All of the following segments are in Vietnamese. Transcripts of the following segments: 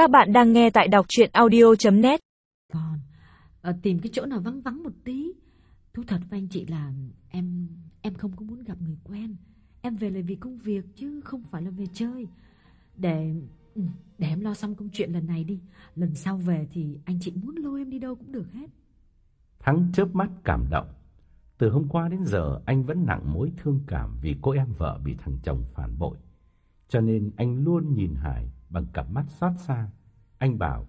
Các bạn đang nghe tại đọc chuyện audio.net Còn ờ, tìm cái chỗ nào vắng vắng một tí. Thú thật với anh chị là em em không có muốn gặp người quen. Em về là vì công việc chứ không phải là về chơi. Để ừ, để em lo xong công chuyện lần này đi. Lần sau về thì anh chị muốn lôi em đi đâu cũng được hết. Thắng chớp mắt cảm động. Từ hôm qua đến giờ anh vẫn nặng mối thương cảm vì cô em vợ bị thằng chồng phản bội. Cho nên anh luôn nhìn Hải bằng cặp mắt xót xa. Anh bảo,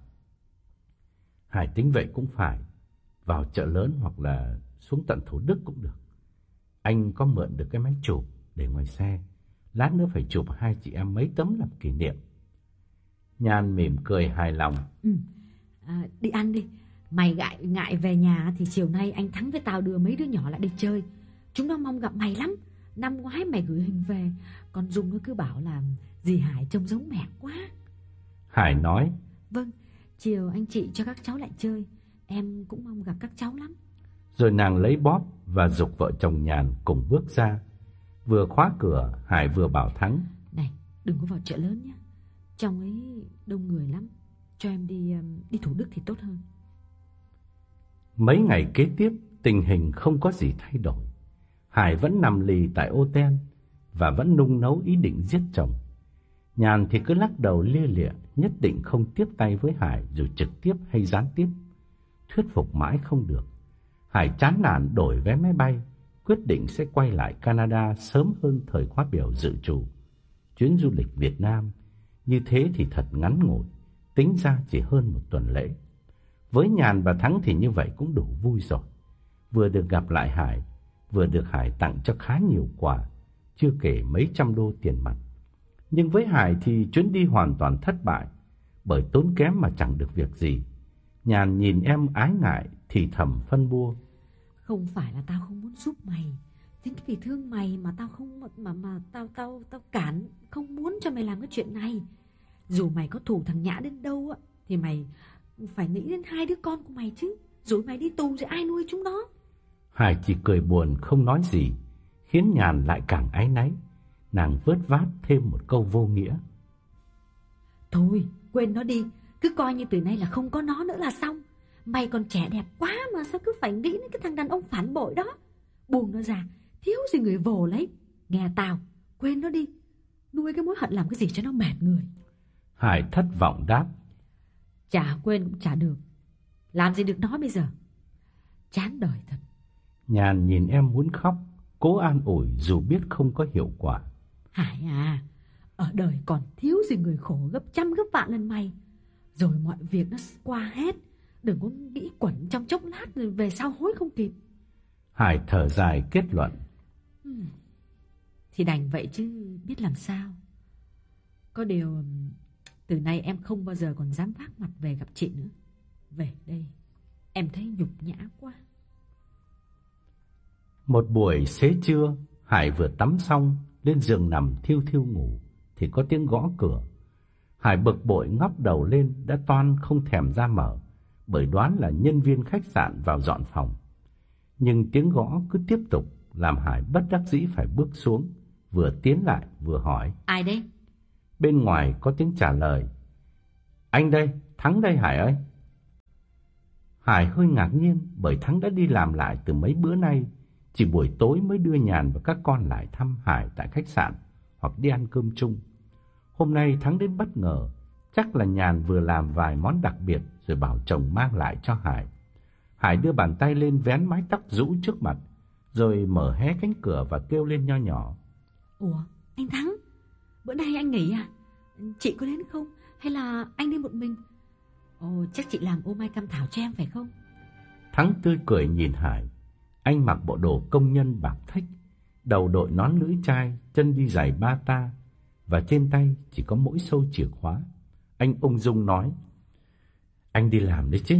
Hải tính vậy cũng phải, vào chợ lớn hoặc là xuống tận Thủ Đức cũng được. Anh có mượn được cái máy chụp để ngoài xe, lát nữa phải chụp hai chị em mấy tấm làm kỷ niệm. Nhan mỉm cười hài lòng. Ừ. À, đi ăn đi. Mày ngại ngại về nhà thì chiều nay anh Thắng với tao đưa mấy đứa nhỏ lại đi chơi. Chúng nó mong gặp mày lắm. Năm ngoái mày gửi hình về, còn Dung nó cứ bảo là dì Hải trông giống mẹ quá. Hải nói, Vâng, chiều anh chị cho các cháu lại chơi. Em cũng mong gặp các cháu lắm. rồi nàng lấy bóp và dục vợ chồng Nhàn cùng bước ra. Vừa khóa cửa, Hải vừa bảo Thắng, Này, đừng có vào chợ lớn nhé. Trong ấy đông người lắm. Cho em đi um, đi Thủ Đức thì tốt hơn. Mấy ngày kế tiếp, tình hình không có gì thay đổi. Hải vẫn nằm lì tại ô ten và vẫn nung nấu ý định giết chồng. Nhàn thì cứ lắc đầu lia lịa, nhất định không tiếp tay với Hải dù trực tiếp hay gián tiếp. Thuyết phục mãi không được. Hải chán nản đổi vé máy bay, quyết định sẽ quay lại Canada sớm hơn thời khóa biểu dự trù. Chuyến du lịch Việt Nam như thế thì thật ngắn ngủi, tính ra chỉ hơn một tuần lễ. Với Nhàn và Thắng thì như vậy cũng đủ vui rồi. Vừa được gặp lại Hải, vừa được Hải tặng cho khá nhiều quà, chưa kể mấy trăm đô tiền mặt. Nhưng với Hải thì chuyến đi hoàn toàn thất bại, bởi tốn kém mà chẳng được việc gì. Nhàn nhìn em ái ngại thì thầm phân bua. Không phải là tao không muốn giúp mày. Chính vì thương mày mà tao không mà mà, mà tao tao tao cản không muốn cho mày làm cái chuyện này. Dù mày có thủ thằng Nhã đến đâu á thì mày phải nghĩ đến hai đứa con của mày chứ. Rồi mày đi tù thì ai nuôi chúng nó? Hải chỉ cười buồn không nói gì, khiến Nhàn lại càng áy náy. Nàng vớt vát thêm một câu vô nghĩa. Thôi, quên nó đi. Cứ coi như từ nay là không có nó nữa là xong. Mày còn trẻ đẹp quá mà sao cứ phải nghĩ đến cái thằng đàn ông phản bội đó. Buông nó ra, thiếu gì người vồ lấy. Nghe tao, quên nó đi. Nuôi cái mối hận làm cái gì cho nó mệt người. Hải thất vọng đáp. Chả quên cũng chả được. Làm gì được nó bây giờ? Chán đời thật. Nhàn nhìn em muốn khóc, cố an ủi dù biết không có hiệu quả. Hải à, ở đời còn thiếu gì người khổ gấp trăm gấp vạn lần mày. Rồi mọi việc nó qua hết. Đừng có nghĩ quẩn trong chốc lát rồi về sau hối không kịp. Hải thở dài kết luận. Thì đành vậy chứ biết làm sao. Có điều từ nay em không bao giờ còn dám vác mặt về gặp chị nữa. Về đây, em thấy nhục nhã quá. Một buổi xế trưa, Hải vừa tắm xong, lên giường nằm thiêu thiêu ngủ, thì có tiếng gõ cửa. Hải bực bội ngóc đầu lên, đã toan không thèm ra mở, bởi đoán là nhân viên khách sạn vào dọn phòng. Nhưng tiếng gõ cứ tiếp tục, làm Hải bất đắc dĩ phải bước xuống, vừa tiến lại vừa hỏi. Ai đấy? Bên ngoài có tiếng trả lời. Anh đây, Thắng đây Hải ơi. Hải hơi ngạc nhiên bởi Thắng đã đi làm lại từ mấy bữa nay. Chỉ buổi tối mới đưa Nhàn và các con lại thăm Hải tại khách sạn hoặc đi ăn cơm chung. Hôm nay Thắng đến bất ngờ, chắc là Nhàn vừa làm vài món đặc biệt rồi bảo chồng mang lại cho Hải. Hải đưa bàn tay lên vén mái tóc rũ trước mặt, rồi mở hé cánh cửa và kêu lên nho nhỏ. Ủa, anh Thắng, bữa nay anh nghỉ à? Chị có đến không? Hay là anh đi một mình? Ồ, chắc chị làm ô mai cam thảo cho em phải không? Thắng tươi cười nhìn Hải. Anh mặc bộ đồ công nhân bạc thách, đầu đội nón lưỡi chai, chân đi giày ba ta và trên tay chỉ có mỗi sâu chìa khóa. Anh ung dung nói: "Anh đi làm đấy chứ,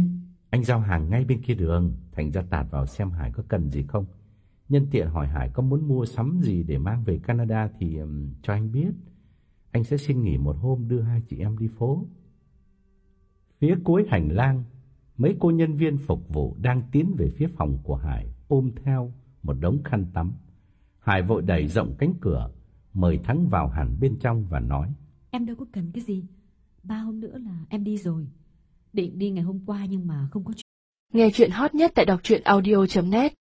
anh giao hàng ngay bên kia đường, thành ra tạt vào xem Hải có cần gì không. Nhân tiện hỏi Hải có muốn mua sắm gì để mang về Canada thì um, cho anh biết. Anh sẽ xin nghỉ một hôm đưa hai chị em đi phố." Phía cuối hành lang, mấy cô nhân viên phục vụ đang tiến về phía phòng của Hải, ôm theo một đống khăn tắm. Hải vội đẩy rộng cánh cửa, mời Thắng vào hẳn bên trong và nói: Em đâu có cần cái gì. ba hôm nữa là em đi rồi. Định đi ngày hôm qua nhưng mà không có Nghe chuyện hot nhất tại đọc truyện audio.net